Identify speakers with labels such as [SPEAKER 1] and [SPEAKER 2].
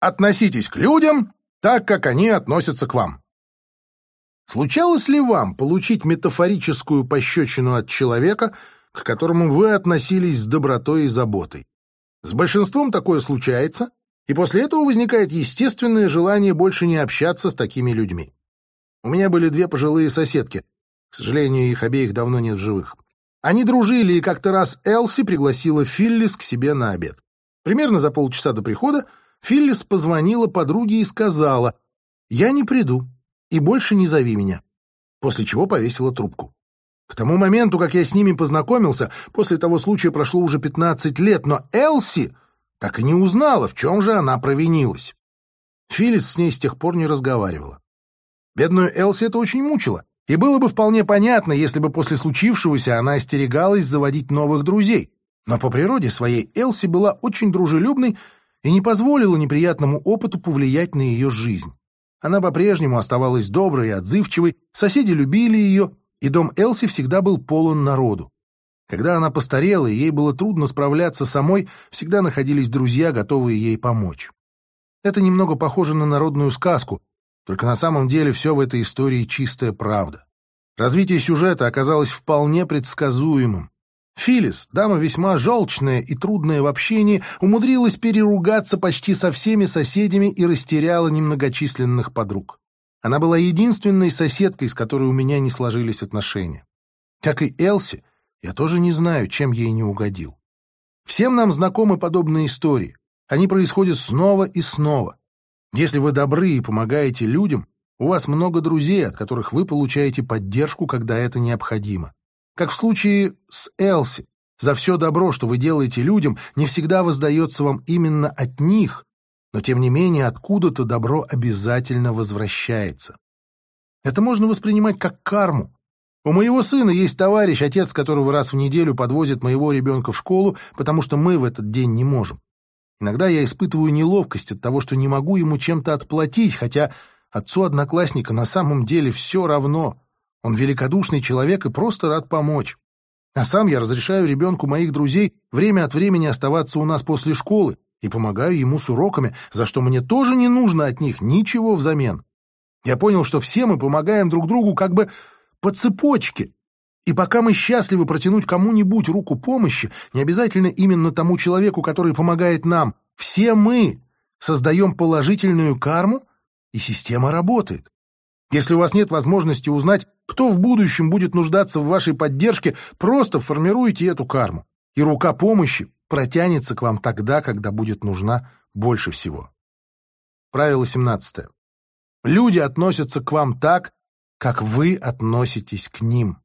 [SPEAKER 1] Относитесь к людям так, как они относятся к вам. Случалось ли вам получить метафорическую пощечину от человека, к которому вы относились с добротой и заботой? С большинством такое случается, и после этого возникает естественное желание больше не общаться с такими людьми. У меня были две пожилые соседки. К сожалению, их обеих давно нет в живых. Они дружили, и как-то раз Элси пригласила Филлис к себе на обед. Примерно за полчаса до прихода Филлис позвонила подруге и сказала «Я не приду, и больше не зови меня», после чего повесила трубку. К тому моменту, как я с ними познакомился, после того случая прошло уже 15 лет, но Элси так и не узнала, в чем же она провинилась. Филлис с ней с тех пор не разговаривала. Бедную Элси это очень мучило, и было бы вполне понятно, если бы после случившегося она остерегалась заводить новых друзей. Но по природе своей Элси была очень дружелюбной и не позволила неприятному опыту повлиять на ее жизнь. Она по-прежнему оставалась доброй и отзывчивой, соседи любили ее, и дом Элси всегда был полон народу. Когда она постарела, и ей было трудно справляться самой, всегда находились друзья, готовые ей помочь. Это немного похоже на народную сказку, только на самом деле все в этой истории чистая правда. Развитие сюжета оказалось вполне предсказуемым. Филис, дама весьма желчная и трудная в общении, умудрилась переругаться почти со всеми соседями и растеряла немногочисленных подруг. Она была единственной соседкой, с которой у меня не сложились отношения. Как и Элси, я тоже не знаю, чем ей не угодил. Всем нам знакомы подобные истории. Они происходят снова и снова. Если вы добры и помогаете людям, у вас много друзей, от которых вы получаете поддержку, когда это необходимо. Как в случае с Элси. За все добро, что вы делаете людям, не всегда воздается вам именно от них, но тем не менее откуда-то добро обязательно возвращается. Это можно воспринимать как карму. У моего сына есть товарищ, отец которого раз в неделю подвозит моего ребенка в школу, потому что мы в этот день не можем. Иногда я испытываю неловкость от того, что не могу ему чем-то отплатить, хотя отцу одноклассника на самом деле все равно. Он великодушный человек и просто рад помочь. А сам я разрешаю ребенку моих друзей время от времени оставаться у нас после школы и помогаю ему с уроками, за что мне тоже не нужно от них ничего взамен. Я понял, что все мы помогаем друг другу как бы по цепочке. И пока мы счастливы протянуть кому-нибудь руку помощи, не обязательно именно тому человеку, который помогает нам, все мы создаем положительную карму, и система работает. Если у вас нет возможности узнать, кто в будущем будет нуждаться в вашей поддержке, просто формируйте эту карму, и рука помощи протянется к вам тогда, когда будет нужна больше всего. Правило 17. Люди относятся к вам так, как вы относитесь к ним.